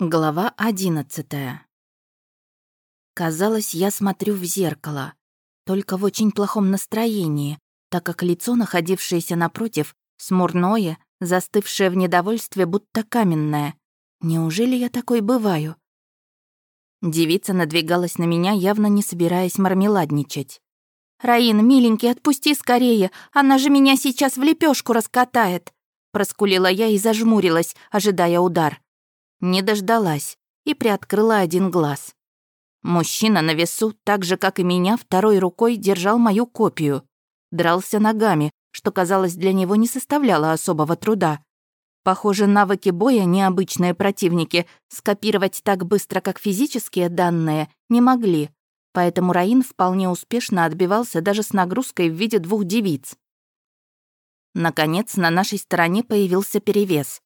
Глава одиннадцатая. Казалось, я смотрю в зеркало, только в очень плохом настроении, так как лицо, находившееся напротив, смурное, застывшее в недовольстве, будто каменное. Неужели я такой бываю? Девица надвигалась на меня, явно не собираясь мармеладничать. «Раин, миленький, отпусти скорее, она же меня сейчас в лепешку раскатает!» Проскулила я и зажмурилась, ожидая удар не дождалась и приоткрыла один глаз. Мужчина на весу, так же, как и меня, второй рукой держал мою копию. Дрался ногами, что, казалось, для него не составляло особого труда. Похоже, навыки боя необычные противники скопировать так быстро, как физические данные, не могли, поэтому Раин вполне успешно отбивался даже с нагрузкой в виде двух девиц. Наконец, на нашей стороне появился перевес.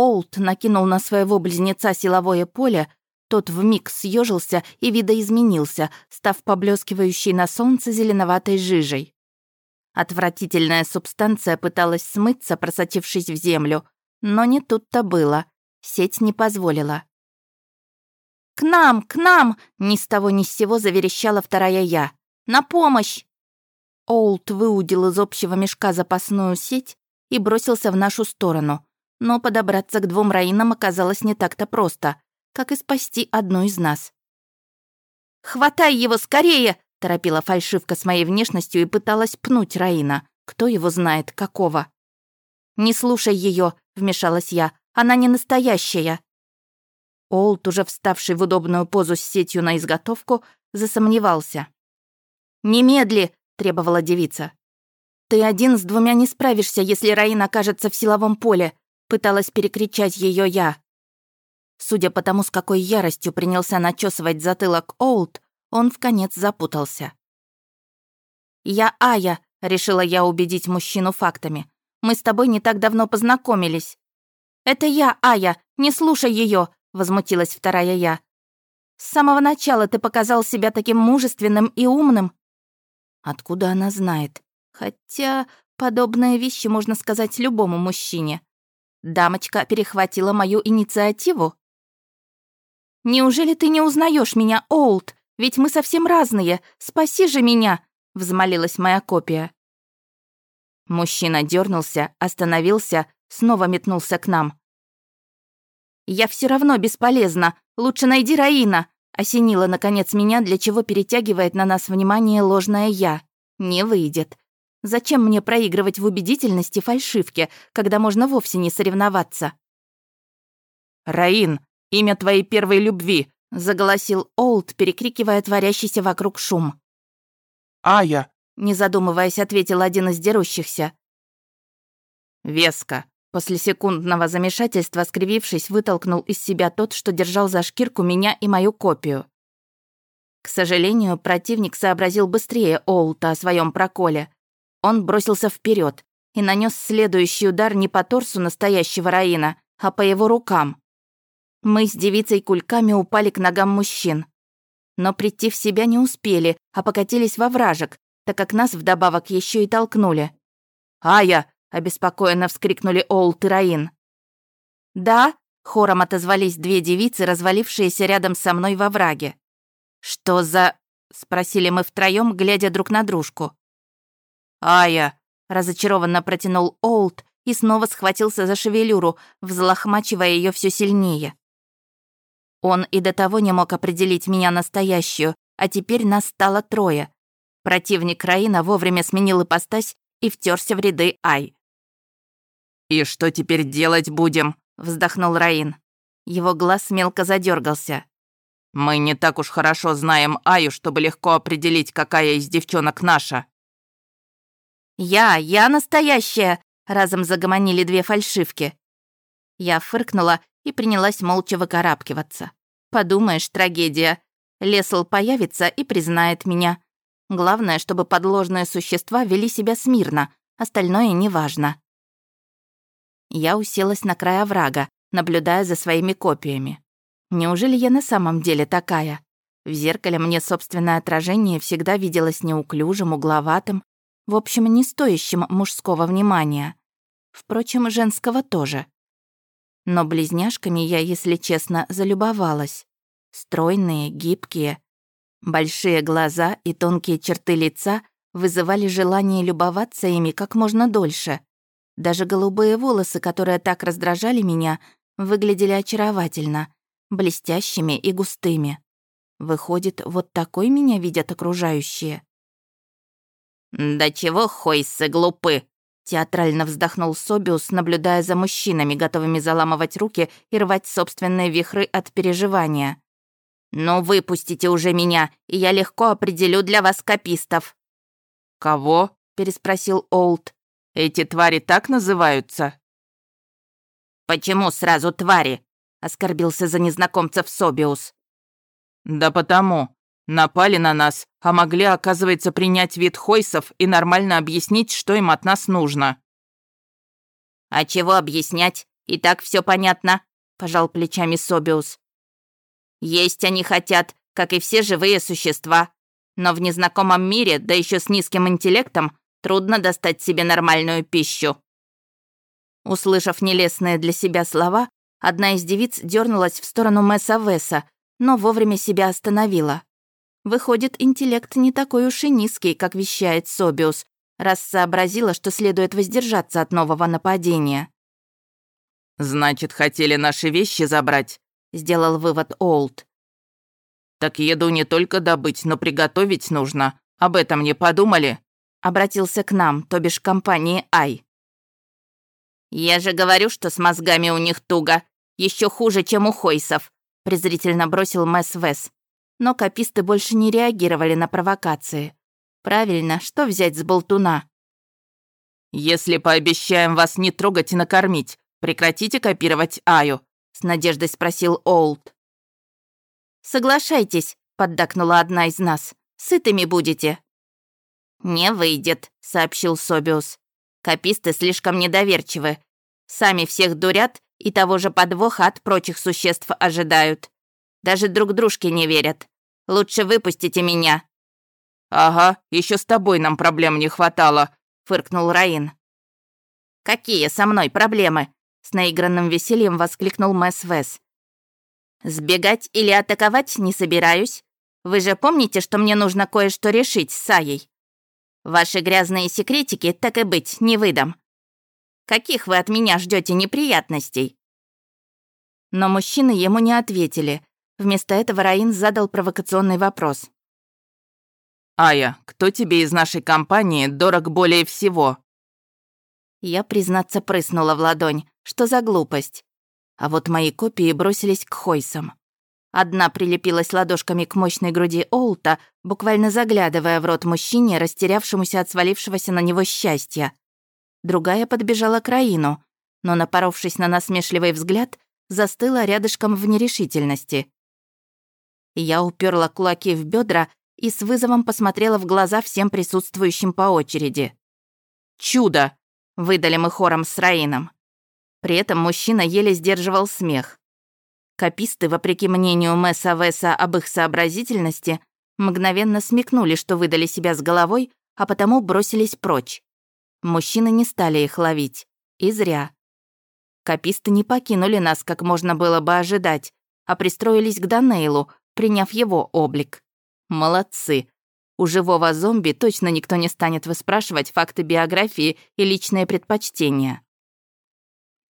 Олд накинул на своего близнеца силовое поле, тот вмиг съежился и видоизменился, став поблескивающей на солнце зеленоватой жижей. Отвратительная субстанция пыталась смыться, просочившись в землю, но не тут-то было. Сеть не позволила. «К нам, к нам!» — ни с того ни с сего заверещала вторая я. «На помощь!» Олд выудил из общего мешка запасную сеть и бросился в нашу сторону но подобраться к двум Раинам оказалось не так-то просто, как и спасти одну из нас. «Хватай его скорее!» — торопила фальшивка с моей внешностью и пыталась пнуть Раина. Кто его знает, какого? «Не слушай ее, вмешалась я. «Она не настоящая!» Олд, уже вставший в удобную позу с сетью на изготовку, засомневался. «Немедли!» — требовала девица. «Ты один с двумя не справишься, если Раин окажется в силовом поле. Пыталась перекричать ее я. Судя по тому, с какой яростью принялся начесывать затылок Олд, он в конец запутался. «Я Ая», — решила я убедить мужчину фактами. «Мы с тобой не так давно познакомились». «Это я, Ая, не слушай ее, возмутилась вторая я. «С самого начала ты показал себя таким мужественным и умным». Откуда она знает? Хотя подобные вещи можно сказать любому мужчине. Дамочка перехватила мою инициативу. «Неужели ты не узнаешь меня, Олд? Ведь мы совсем разные. Спаси же меня!» — взмолилась моя копия. Мужчина дернулся, остановился, снова метнулся к нам. «Я все равно бесполезна. Лучше найди Раина», — осенила, наконец, меня, для чего перетягивает на нас внимание ложное «я». «Не выйдет. Зачем мне проигрывать в убедительности фальшивке, когда можно вовсе не соревноваться? «Раин, имя твоей первой любви!» — заголосил Олд, перекрикивая творящийся вокруг шум. «Ая!» — не задумываясь, ответил один из дерущихся. «Веска!» После секундного замешательства, скривившись, вытолкнул из себя тот, что держал за шкирку меня и мою копию. К сожалению, противник сообразил быстрее Олта о своем проколе. Он бросился вперед и нанес следующий удар не по торсу настоящего Раина, а по его рукам. Мы с девицей кульками упали к ногам мужчин. Но прийти в себя не успели, а покатились во вражек, так как нас вдобавок еще и толкнули. «Ая!» — обеспокоенно вскрикнули Олт и Раин. «Да?» — хором отозвались две девицы, развалившиеся рядом со мной во враге. «Что за...» — спросили мы втроем, глядя друг на дружку. «Ая!» — разочарованно протянул Олд и снова схватился за шевелюру, взлохмачивая ее все сильнее. Он и до того не мог определить меня настоящую, а теперь нас стало трое. Противник Раина вовремя сменил ипостась и втерся в ряды Ай. «И что теперь делать будем?» — вздохнул Раин. Его глаз мелко задергался. «Мы не так уж хорошо знаем Аю, чтобы легко определить, какая из девчонок наша». «Я, я настоящая!» — разом загомонили две фальшивки. Я фыркнула и принялась молча выкарабкиваться. Подумаешь, трагедия. Лесл появится и признает меня. Главное, чтобы подложные существа вели себя смирно, остальное неважно. Я уселась на край оврага, наблюдая за своими копиями. Неужели я на самом деле такая? В зеркале мне собственное отражение всегда виделось неуклюжим, угловатым, в общем, не стоящим мужского внимания. Впрочем, женского тоже. Но близняшками я, если честно, залюбовалась. Стройные, гибкие. Большие глаза и тонкие черты лица вызывали желание любоваться ими как можно дольше. Даже голубые волосы, которые так раздражали меня, выглядели очаровательно, блестящими и густыми. Выходит, вот такой меня видят окружающие. «Да чего хойсы глупы!» Театрально вздохнул Собиус, наблюдая за мужчинами, готовыми заламывать руки и рвать собственные вихры от переживания. «Ну, выпустите уже меня, и я легко определю для вас копистов». «Кого?» — переспросил Олд. «Эти твари так называются?» «Почему сразу твари?» — оскорбился за незнакомцев Собиус. «Да потому. Напали на нас, а могли, оказывается, принять вид хойсов и нормально объяснить, что им от нас нужно». «А чего объяснять? И так все понятно», — пожал плечами Собиус. «Есть они хотят, как и все живые существа. Но в незнакомом мире, да еще с низким интеллектом, трудно достать себе нормальную пищу». Услышав нелестные для себя слова, одна из девиц дернулась в сторону Месса Веса, но вовремя себя остановила. Выходит, интеллект не такой уж и низкий, как вещает Собиус, раз сообразила, что следует воздержаться от нового нападения. «Значит, хотели наши вещи забрать?» — сделал вывод Олд. «Так еду не только добыть, но приготовить нужно. Об этом не подумали?» — обратился к нам, то бишь компании «Ай». «Я же говорю, что с мозгами у них туго. Еще хуже, чем у Хойсов», — презрительно бросил Мэс Вес но кописты больше не реагировали на провокации. Правильно, что взять с болтуна? «Если пообещаем вас не трогать и накормить, прекратите копировать Аю», — с надеждой спросил Олд. «Соглашайтесь», — поддакнула одна из нас. «Сытыми будете». «Не выйдет», — сообщил Собиус. «Кописты слишком недоверчивы. Сами всех дурят и того же подвоха от прочих существ ожидают. Даже друг дружке не верят. Лучше выпустите меня». «Ага, еще с тобой нам проблем не хватало», — фыркнул Раин. «Какие со мной проблемы?» — с наигранным весельем воскликнул Мэс Вес. «Сбегать или атаковать не собираюсь. Вы же помните, что мне нужно кое-что решить с Саей? Ваши грязные секретики, так и быть, не выдам. Каких вы от меня ждете неприятностей?» Но мужчины ему не ответили, Вместо этого Раин задал провокационный вопрос. «Ая, кто тебе из нашей компании дорог более всего?» Я, признаться, прыснула в ладонь. Что за глупость? А вот мои копии бросились к Хойсам. Одна прилепилась ладошками к мощной груди Олта, буквально заглядывая в рот мужчине, растерявшемуся от свалившегося на него счастья. Другая подбежала к Раину, но, напоровшись на насмешливый взгляд, застыла рядышком в нерешительности. Я уперла кулаки в бедра и с вызовом посмотрела в глаза всем присутствующим по очереди. «Чудо!» — выдали мы хором с Раином. При этом мужчина еле сдерживал смех. Кописты, вопреки мнению Месса Веса об их сообразительности, мгновенно смекнули, что выдали себя с головой, а потому бросились прочь. Мужчины не стали их ловить. И зря. Кописты не покинули нас, как можно было бы ожидать, а пристроились к Данейлу, приняв его облик. Молодцы. У живого зомби точно никто не станет выспрашивать факты биографии и личные предпочтения.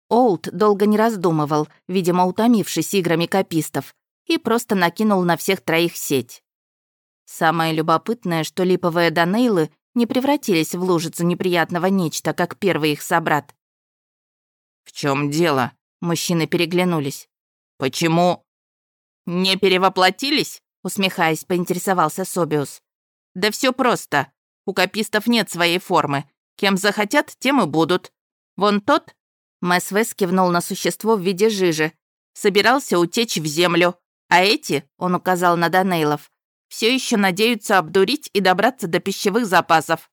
Олд долго не раздумывал, видимо, утомившись играми копистов, и просто накинул на всех троих сеть. Самое любопытное, что липовые Данейлы не превратились в лужицу неприятного нечто, как первый их собрат. «В чем дело?» Мужчины переглянулись. «Почему?» «Не перевоплотились?» — усмехаясь, поинтересовался Собиус. «Да все просто. У копистов нет своей формы. Кем захотят, тем и будут. Вон тот...» Мэс Вес кивнул на существо в виде жижи. «Собирался утечь в землю. А эти, — он указал на Данейлов, — все еще надеются обдурить и добраться до пищевых запасов».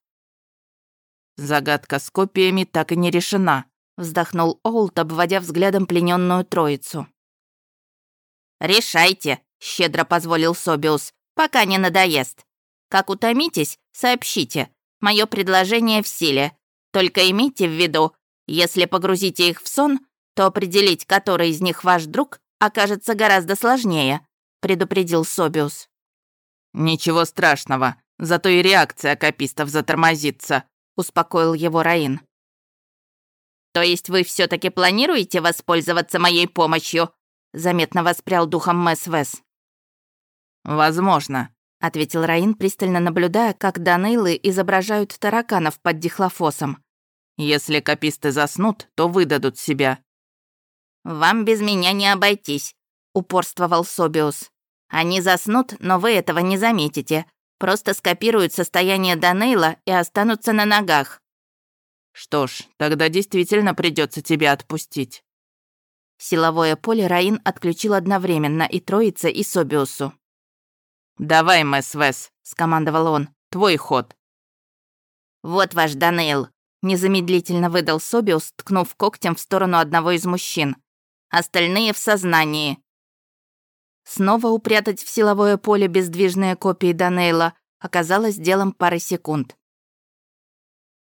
«Загадка с копиями так и не решена», — вздохнул Олд, обводя взглядом плененную троицу. «Решайте», — щедро позволил Собиус, «пока не надоест. Как утомитесь, сообщите. Мое предложение в силе. Только имейте в виду, если погрузите их в сон, то определить, который из них ваш друг, окажется гораздо сложнее», — предупредил Собиус. «Ничего страшного, зато и реакция капистов затормозится», — успокоил его Раин. «То есть вы все таки планируете воспользоваться моей помощью?» — заметно воспрял духом Мэс Вес. «Возможно», — ответил Раин, пристально наблюдая, как Данейлы изображают тараканов под дихлофосом. «Если каписты заснут, то выдадут себя». «Вам без меня не обойтись», — упорствовал Собиус. «Они заснут, но вы этого не заметите. Просто скопируют состояние Данейла и останутся на ногах». «Что ж, тогда действительно придется тебя отпустить». Силовое поле Раин отключил одновременно и Троице, и Собиусу. «Давай, Мэс Вес», — скомандовал он, — «твой ход». «Вот ваш Данейл», — незамедлительно выдал Собиус, ткнув когтем в сторону одного из мужчин остальные в сознании. Снова упрятать в силовое поле бездвижные копии Данейла оказалось делом пары секунд.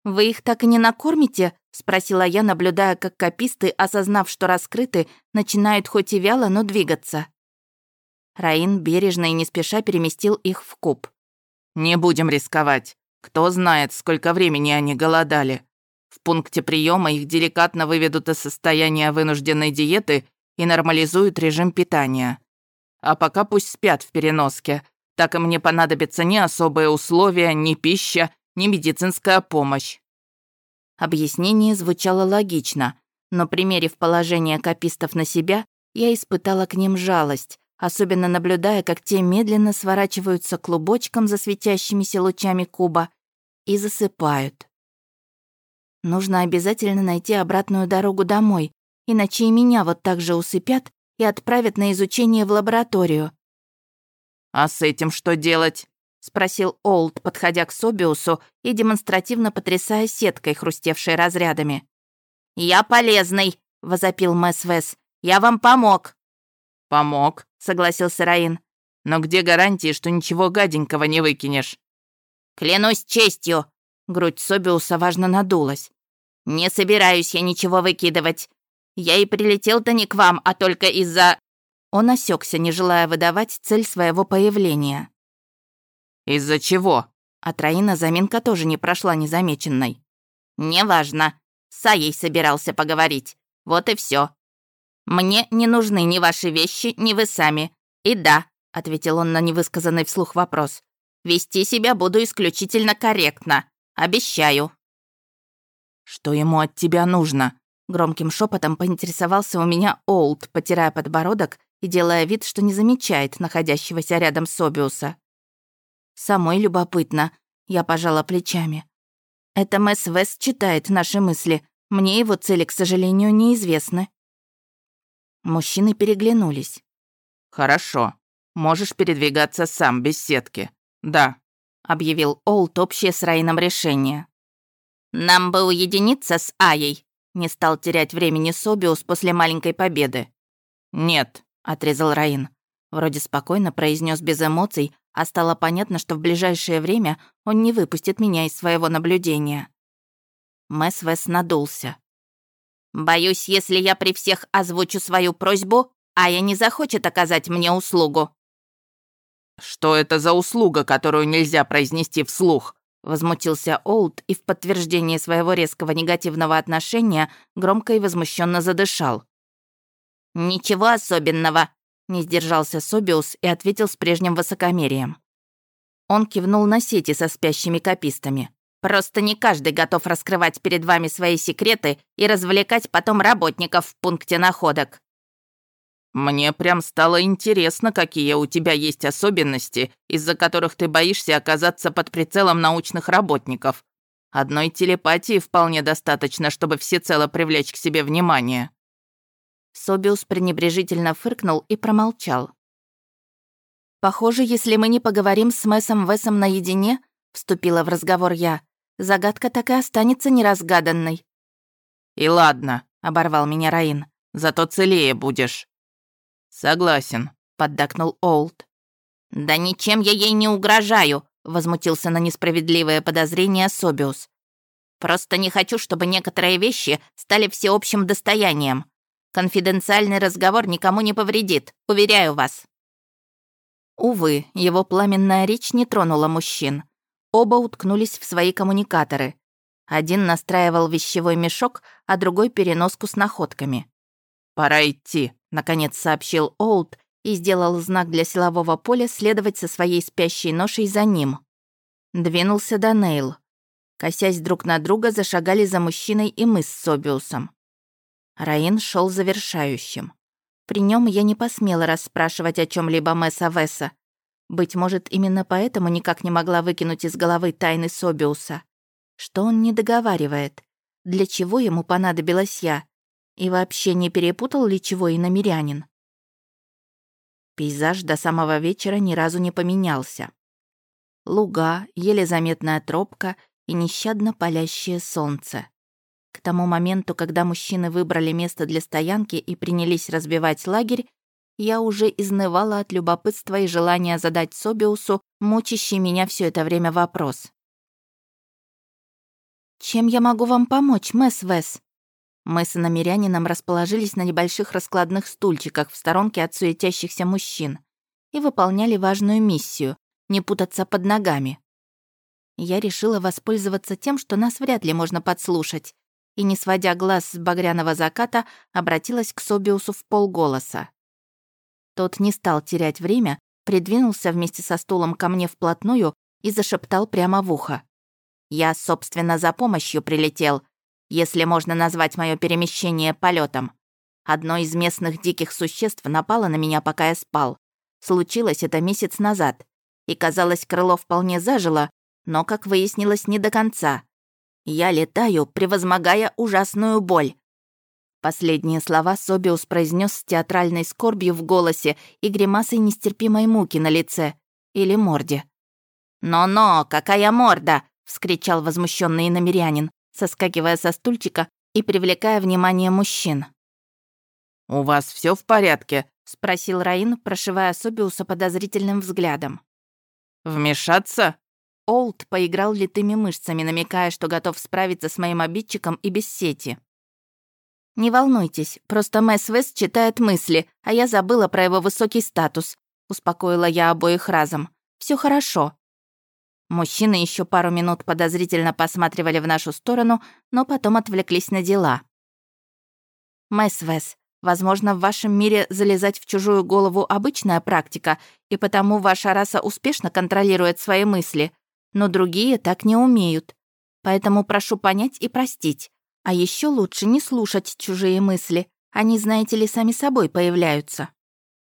«Вы их так и не накормите?» — спросила я, наблюдая, как кописты, осознав, что раскрыты, начинают хоть и вяло, но двигаться. Раин бережно и не спеша переместил их в куб. «Не будем рисковать. Кто знает, сколько времени они голодали. В пункте приема их деликатно выведут из состояния вынужденной диеты и нормализуют режим питания. А пока пусть спят в переноске. Так им не понадобятся ни особые условия, ни пища, ни медицинская помощь. Объяснение звучало логично, но примерив положение копистов на себя, я испытала к ним жалость, особенно наблюдая, как те медленно сворачиваются клубочком за светящимися лучами куба и засыпают. Нужно обязательно найти обратную дорогу домой, иначе и меня вот так же усыпят и отправят на изучение в лабораторию. «А с этим что делать?» — спросил Олд, подходя к Собиусу и демонстративно потрясая сеткой, хрустевшей разрядами. «Я полезный», — возопил Мэс Вес. «Я вам помог». «Помог», — согласился Раин. «Но где гарантии, что ничего гаденького не выкинешь?» «Клянусь честью», — грудь Собиуса важно надулась. «Не собираюсь я ничего выкидывать. Я и прилетел-то не к вам, а только из-за...» Он осекся, не желая выдавать цель своего появления. «Из-за чего?» От Раина заминка тоже не прошла незамеченной. «Неважно. С Аей собирался поговорить. Вот и все. Мне не нужны ни ваши вещи, ни вы сами. И да», — ответил он на невысказанный вслух вопрос, «вести себя буду исключительно корректно. Обещаю». «Что ему от тебя нужно?» Громким шепотом поинтересовался у меня Олд, потирая подбородок и делая вид, что не замечает находящегося рядом Собиуса. «Самой любопытно», — я пожала плечами. «Это Мэс Вест читает наши мысли. Мне его цели, к сожалению, неизвестны». Мужчины переглянулись. «Хорошо. Можешь передвигаться сам, без сетки. Да», — объявил Олд общее с Райном решение. «Нам бы уединиться с Аей», — не стал терять времени Собиус после маленькой победы. «Нет», — отрезал Раин. Вроде спокойно произнес без эмоций, а стало понятно, что в ближайшее время он не выпустит меня из своего наблюдения. Мэс Вес надулся. «Боюсь, если я при всех озвучу свою просьбу, Ая не захочет оказать мне услугу». «Что это за услуга, которую нельзя произнести вслух?» Возмутился Олд и в подтверждение своего резкого негативного отношения громко и возмущенно задышал. «Ничего особенного», — не сдержался Собиус и ответил с прежним высокомерием. Он кивнул на сети со спящими копистами. «Просто не каждый готов раскрывать перед вами свои секреты и развлекать потом работников в пункте находок. «Мне прям стало интересно, какие у тебя есть особенности, из-за которых ты боишься оказаться под прицелом научных работников. Одной телепатии вполне достаточно, чтобы всецело привлечь к себе внимание». Собиус пренебрежительно фыркнул и промолчал. «Похоже, если мы не поговорим с Мэсом Весом наедине», — вступила в разговор я, «загадка так и останется неразгаданной». «И ладно», — оборвал меня Раин, — «зато целее будешь». «Согласен», — поддакнул Олд. «Да ничем я ей не угрожаю», — возмутился на несправедливое подозрение Собиус. «Просто не хочу, чтобы некоторые вещи стали всеобщим достоянием. Конфиденциальный разговор никому не повредит, уверяю вас». Увы, его пламенная речь не тронула мужчин. Оба уткнулись в свои коммуникаторы. Один настраивал вещевой мешок, а другой — переноску с находками. «Пора идти», — наконец сообщил Олд и сделал знак для силового поля следовать со своей спящей ношей за ним. Двинулся до Нейл. Косясь друг на друга, зашагали за мужчиной и мы с Собиусом. Раин шел завершающим. При нем я не посмела расспрашивать о чем либо Месса Весса. Быть может, именно поэтому никак не могла выкинуть из головы тайны Собиуса. Что он не договаривает? Для чего ему понадобилась я? И вообще не перепутал ли чего и намерянин? Пейзаж до самого вечера ни разу не поменялся. Луга, еле заметная тропка и нещадно палящее солнце. К тому моменту, когда мужчины выбрали место для стоянки и принялись разбивать лагерь, я уже изнывала от любопытства и желания задать Собиусу мучащий меня все это время вопрос. «Чем я могу вам помочь, мэс Вес?» Мы с намерянином расположились на небольших раскладных стульчиках в сторонке от суетящихся мужчин и выполняли важную миссию — не путаться под ногами. Я решила воспользоваться тем, что нас вряд ли можно подслушать, и, не сводя глаз с багряного заката, обратилась к Собиусу в полголоса. Тот не стал терять время, придвинулся вместе со стулом ко мне вплотную и зашептал прямо в ухо. «Я, собственно, за помощью прилетел, если можно назвать мое перемещение полетом. Одно из местных диких существ напало на меня, пока я спал. Случилось это месяц назад, и, казалось, крыло вполне зажило, но, как выяснилось, не до конца. Я летаю, превозмогая ужасную боль. Последние слова Собиус произнес с театральной скорбью в голосе и гримасой нестерпимой муки на лице. Или морде. «Но-но, какая морда!» — вскричал возмущенный намерянин, соскакивая со стульчика и привлекая внимание мужчин. «У вас все в порядке?» — спросил Раин, прошивая Собиуса подозрительным взглядом. «Вмешаться?» Олд поиграл литыми мышцами, намекая, что готов справиться с моим обидчиком и без сети. «Не волнуйтесь, просто Мэс Вест читает мысли, а я забыла про его высокий статус», — успокоила я обоих разом. Все хорошо». Мужчины еще пару минут подозрительно посматривали в нашу сторону, но потом отвлеклись на дела. «Мэс Вес, возможно, в вашем мире залезать в чужую голову обычная практика, и потому ваша раса успешно контролирует свои мысли», но другие так не умеют. Поэтому прошу понять и простить. А еще лучше не слушать чужие мысли. Они, знаете ли, сами собой появляются».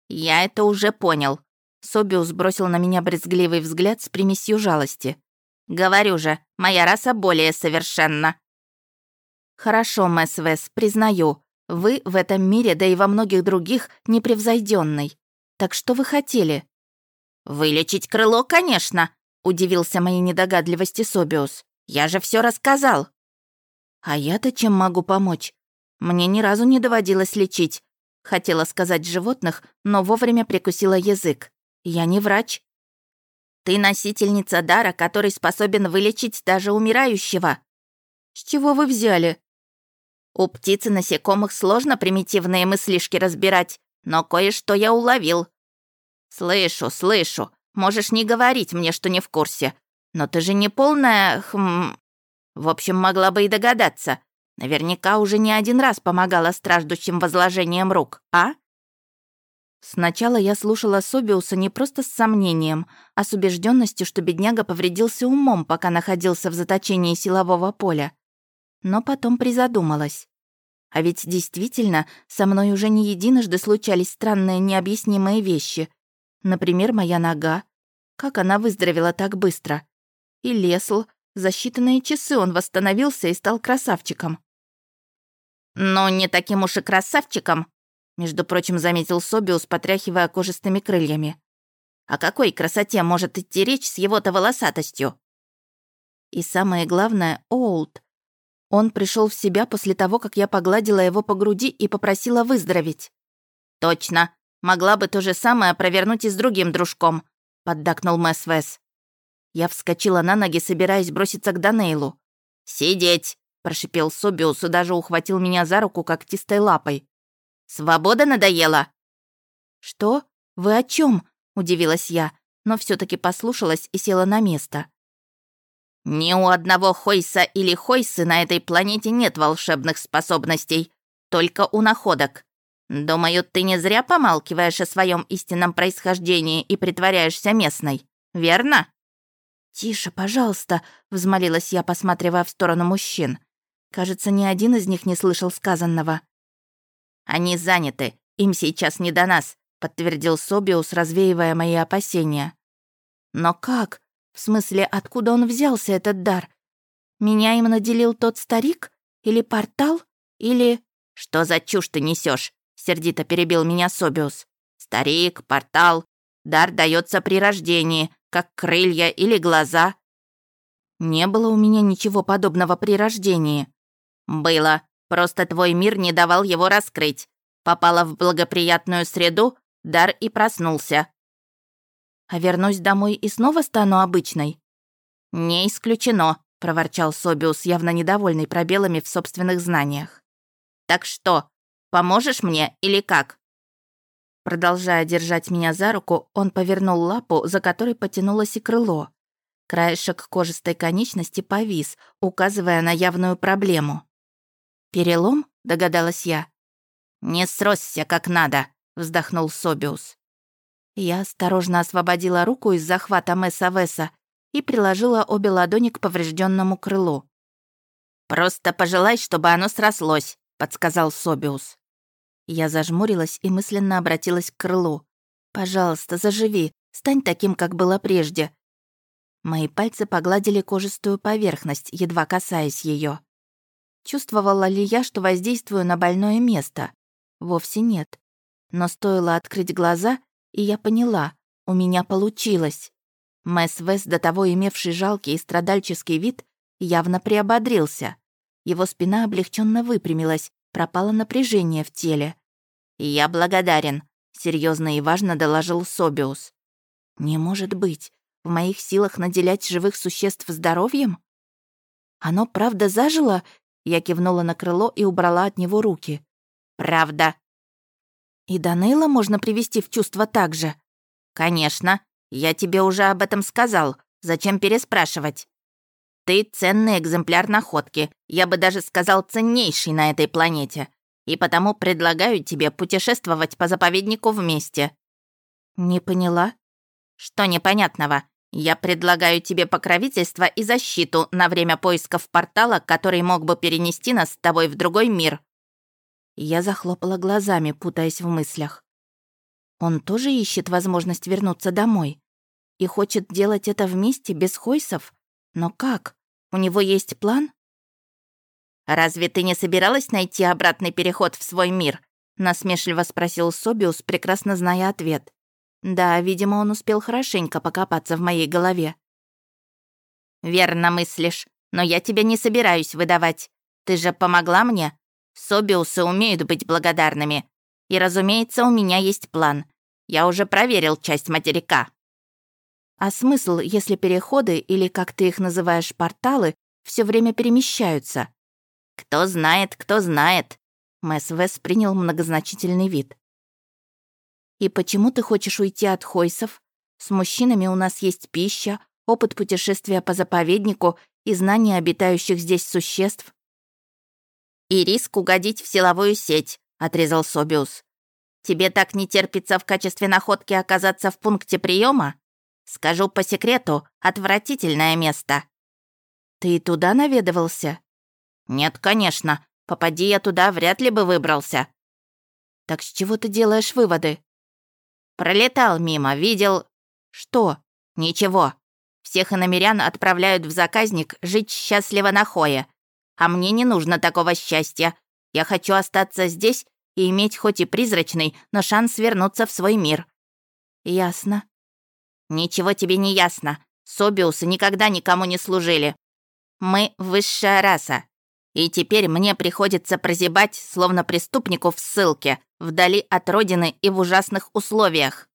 «Я это уже понял». Собиус бросил на меня брезгливый взгляд с примесью жалости. «Говорю же, моя раса более совершенна». «Хорошо, Мэс Вес, признаю. Вы в этом мире, да и во многих других, непревзойденный. Так что вы хотели?» «Вылечить крыло, конечно», Удивился моей недогадливости Собиус. «Я же все рассказал!» «А я-то чем могу помочь? Мне ни разу не доводилось лечить. Хотела сказать животных, но вовремя прикусила язык. Я не врач». «Ты носительница дара, который способен вылечить даже умирающего». «С чего вы взяли?» «У птиц и насекомых сложно примитивные мыслишки разбирать, но кое-что я уловил». «Слышу, слышу. Можешь не говорить мне, что не в курсе. Но ты же не полная... Хм... В общем, могла бы и догадаться. Наверняка уже не один раз помогала страждущим возложением рук, а? Сначала я слушала Собиуса не просто с сомнением, а с убежденностью, что бедняга повредился умом, пока находился в заточении силового поля. Но потом призадумалась. А ведь действительно, со мной уже не единожды случались странные необъяснимые вещи. Например, моя нога, как она выздоровела так быстро? И Лесл, за считанные часы он восстановился и стал красавчиком. «Но не таким уж и красавчиком», между прочим, заметил Собиус, потряхивая кожистыми крыльями. «О какой красоте может идти речь с его-то волосатостью?» И самое главное, Оулт. Он пришел в себя после того, как я погладила его по груди и попросила выздороветь. «Точно. Могла бы то же самое провернуть и с другим дружком поддакнул Мэс Вес. Я вскочила на ноги, собираясь броситься к Данейлу. «Сидеть!» — прошипел Собиус и даже ухватил меня за руку когтистой лапой. Свобода надоела?» «Что? Вы о чем? удивилась я, но все таки послушалась и села на место. «Ни у одного Хойса или Хойсы на этой планете нет волшебных способностей, только у находок. Думаю, ты не зря помалкиваешь о своем истинном происхождении и притворяешься местной, верно?» «Тише, пожалуйста», — взмолилась я, посматривая в сторону мужчин. Кажется, ни один из них не слышал сказанного. «Они заняты, им сейчас не до нас», — подтвердил Собиус, развеивая мои опасения. «Но как? В смысле, откуда он взялся, этот дар? Меня им наделил тот старик? Или портал? Или...» «Что за чушь ты несешь? Сердито перебил меня Собиус. «Старик, портал. Дар дается при рождении, как крылья или глаза». «Не было у меня ничего подобного при рождении». «Было. Просто твой мир не давал его раскрыть. Попала в благоприятную среду, дар и проснулся». «А вернусь домой и снова стану обычной?» «Не исключено», — проворчал Собиус, явно недовольный пробелами в собственных знаниях. «Так что, поможешь мне или как?» Продолжая держать меня за руку, он повернул лапу, за которой потянулось и крыло. Краешек кожистой конечности повис, указывая на явную проблему. «Перелом?» — догадалась я. «Не сросся как надо», — вздохнул Собиус. Я осторожно освободила руку из захвата Месса Веса и приложила обе ладони к поврежденному крылу. «Просто пожелай, чтобы оно срослось», — подсказал Собиус. Я зажмурилась и мысленно обратилась к крылу. «Пожалуйста, заживи, стань таким, как было прежде». Мои пальцы погладили кожистую поверхность, едва касаясь ее. Чувствовала ли я, что воздействую на больное место? Вовсе нет. Но стоило открыть глаза, и я поняла, у меня получилось. Мэс Вес, до того имевший жалкий и страдальческий вид, явно приободрился. Его спина облегченно выпрямилась, пропало напряжение в теле. «Я благодарен», — серьезно и важно доложил Собиус. «Не может быть. В моих силах наделять живых существ здоровьем?» «Оно правда зажило?» Я кивнула на крыло и убрала от него руки. «Правда». «И Данейла можно привести в чувство так же?» «Конечно. Я тебе уже об этом сказал. Зачем переспрашивать?» «Ты ценный экземпляр находки. Я бы даже сказал, ценнейший на этой планете и потому предлагаю тебе путешествовать по заповеднику вместе». «Не поняла?» «Что непонятного? Я предлагаю тебе покровительство и защиту на время поисков портала, который мог бы перенести нас с тобой в другой мир». Я захлопала глазами, путаясь в мыслях. Он тоже ищет возможность вернуться домой. И хочет делать это вместе, без хойсов? Но как? У него есть план? «Разве ты не собиралась найти обратный переход в свой мир?» — насмешливо спросил Собиус, прекрасно зная ответ. Да, видимо, он успел хорошенько покопаться в моей голове. «Верно мыслишь, но я тебя не собираюсь выдавать. Ты же помогла мне. Собиусы умеют быть благодарными. И, разумеется, у меня есть план. Я уже проверил часть материка». «А смысл, если переходы, или, как ты их называешь, порталы, все время перемещаются?» «Кто знает, кто знает», — Мэс Вес принял многозначительный вид. «И почему ты хочешь уйти от Хойсов? С мужчинами у нас есть пища, опыт путешествия по заповеднику и знания обитающих здесь существ». «И риск угодить в силовую сеть», — отрезал Собиус. «Тебе так не терпится в качестве находки оказаться в пункте приема? Скажу по секрету, отвратительное место». «Ты туда наведывался?» «Нет, конечно. Попади я туда, вряд ли бы выбрался». «Так с чего ты делаешь выводы?» «Пролетал мимо, видел...» «Что?» «Ничего. Всех иномерян отправляют в заказник жить счастливо на Хое. А мне не нужно такого счастья. Я хочу остаться здесь и иметь хоть и призрачный, но шанс вернуться в свой мир». «Ясно». «Ничего тебе не ясно. Собиусы никогда никому не служили. Мы высшая раса, и теперь мне приходится прозябать, словно преступнику в ссылке, вдали от родины и в ужасных условиях.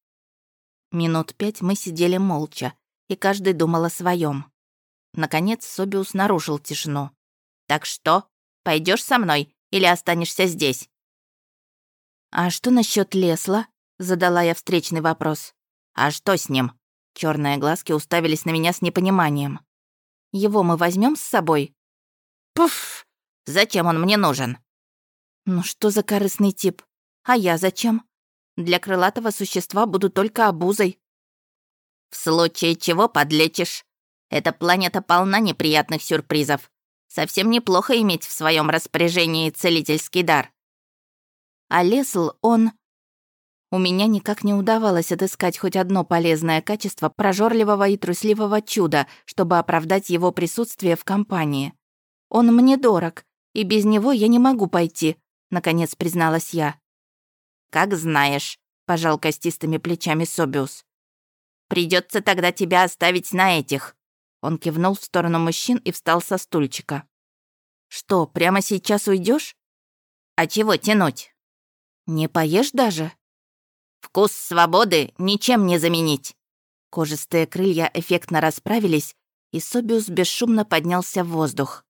Минут пять мы сидели молча, и каждый думал о своем. Наконец Собиус нарушил тишину. «Так что, пойдешь со мной или останешься здесь?» «А что насчет Лесла?» — задала я встречный вопрос. «А что с ним?» Черные глазки уставились на меня с непониманием. «Его мы возьмем с собой?» «Пуф! Зачем он мне нужен?» «Ну что за корыстный тип? А я зачем? Для крылатого существа буду только обузой». «В случае чего подлечишь. Эта планета полна неприятных сюрпризов. Совсем неплохо иметь в своем распоряжении целительский дар. А Лесл, он... У меня никак не удавалось отыскать хоть одно полезное качество прожорливого и трусливого чуда, чтобы оправдать его присутствие в компании. Он мне дорог, и без него я не могу пойти, наконец призналась я. Как знаешь, пожал костистыми плечами Собиус. Придется тогда тебя оставить на этих. Он кивнул в сторону мужчин и встал со стульчика. Что, прямо сейчас уйдешь? А чего тянуть? Не поешь даже? Вкус свободы ничем не заменить. Кожистые крылья эффектно расправились, и Собиус бесшумно поднялся в воздух.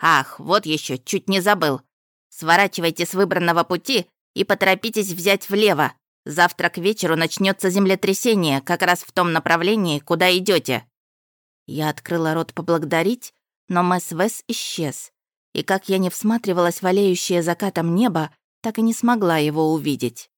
«Ах, вот еще, чуть не забыл. Сворачивайте с выбранного пути и поторопитесь взять влево. Завтра к вечеру начнется землетрясение, как раз в том направлении, куда идете. Я открыла рот поблагодарить, но Мэс Вес исчез. И как я не всматривалась в закатом небо, так и не смогла его увидеть.